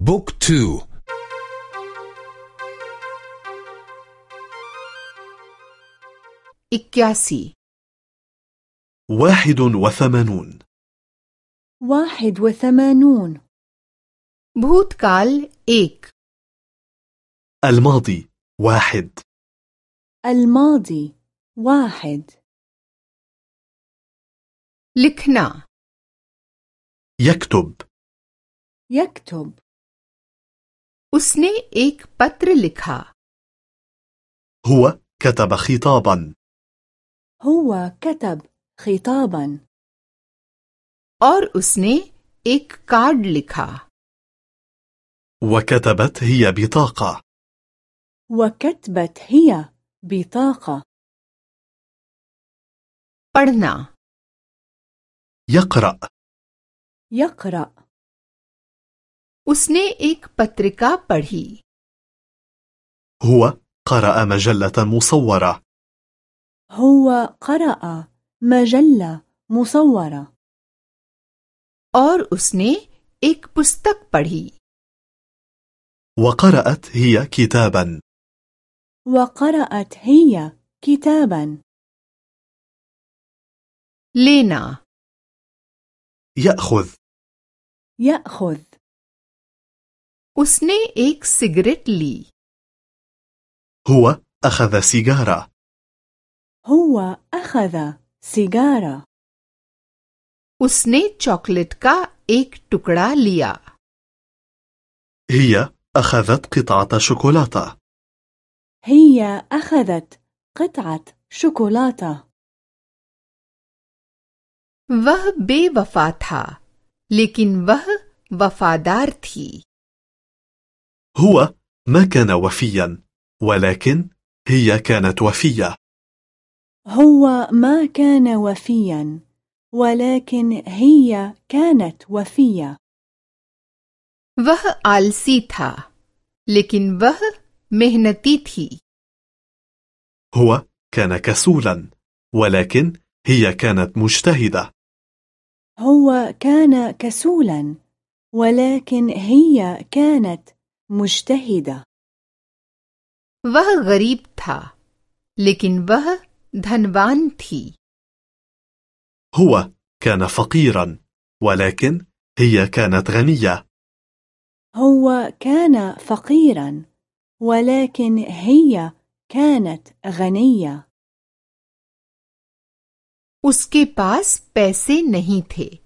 book two. इक्यासी. واحد وثمانون. واحد وثمانون. भूतकाल एक. الماضي واحد. الماضي واحد. लिखना. يكتب. يكتب. उसने एक पत्र लिखा هو كتب خطابا هو كتب خطابا और उसने एक कार्ड लिखा وكتبت هي بطاقة وكتبت هي بطاقة पढ़ना يقرأ يقرأ उसने एक पत्रिका पढ़ी هو قرأ مجلة مصورة هو قرأ مجلة مصورة और उसने एक पुस्तक पढ़ी وقرأت هي كتابا وقرأت هي كتابا लेना يأخذ يأخذ उसने एक सिगरेट ली هو أخذ سيجارة هو أخذ سيجارة उसने चॉकलेट का एक टुकड़ा लिया هي أخذت قطعة شوكولاتة هي أخذت قطعة شوكولاتة वह बेवफा था लेकिन वह वफादार थी هو ما كان وفيا ولكن هي كانت وفية هو ما كان وفيا ولكن هي كانت وفية वह आलसी था लेकिन वह मेहनती थी هو كان كسولا ولكن هي كانت مجتهدة هو كان كسولا ولكن هي كانت مجتهدة वह गरीब था लेकिन वह धनवान थी هو كان فقيرا ولكن هي كانت غنية هو كان فقيرا ولكن هي كانت غنية उसके पास पैसे नहीं थे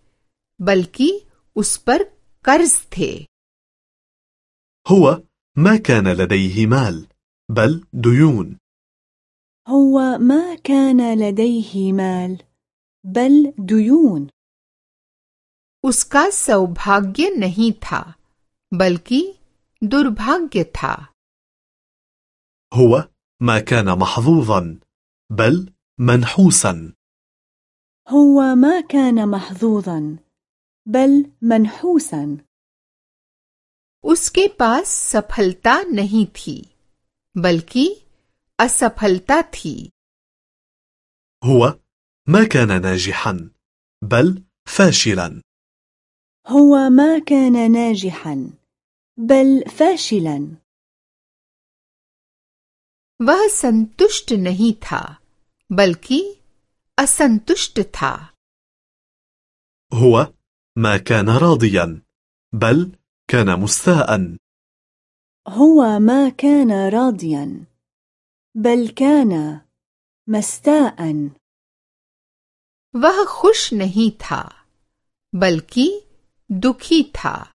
बल्कि उस पर कर्ज थे هو ما كان لديه مال بل ديون هو ما كان لديه مال بل ديون उसका सौभाग्य नहीं था बल्कि दुर्भाग्य था هو ما كان محظوظا بل منحوسا هو ما كان محظوظا بل منحوسا उसके पास सफलता नहीं थी बल्कि असफलता थी هو ما كان ناجحا بل فاشلا هو ما كان ناجحا بل فاشلا वह संतुष्ट नहीं था बल्कि असंतुष्ट था هو ما كان راضيا بل كان مستاء هو ما كان راضيا بل كان مستاء वह खुश नहीं था बल्कि दुखी था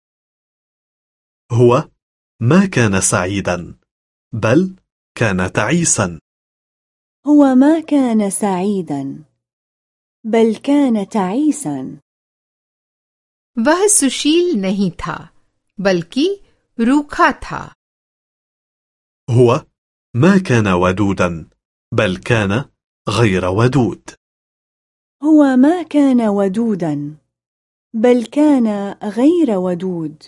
هو ما كان سعيدا بل كان تعيسا هو ما كان سعيدا بل كان تعيسا वह सुशील नहीं था बल्कि रूखा था هو ما كان ودودا بل كان غير ودود هو ما كان ودودا بل كان غير ودود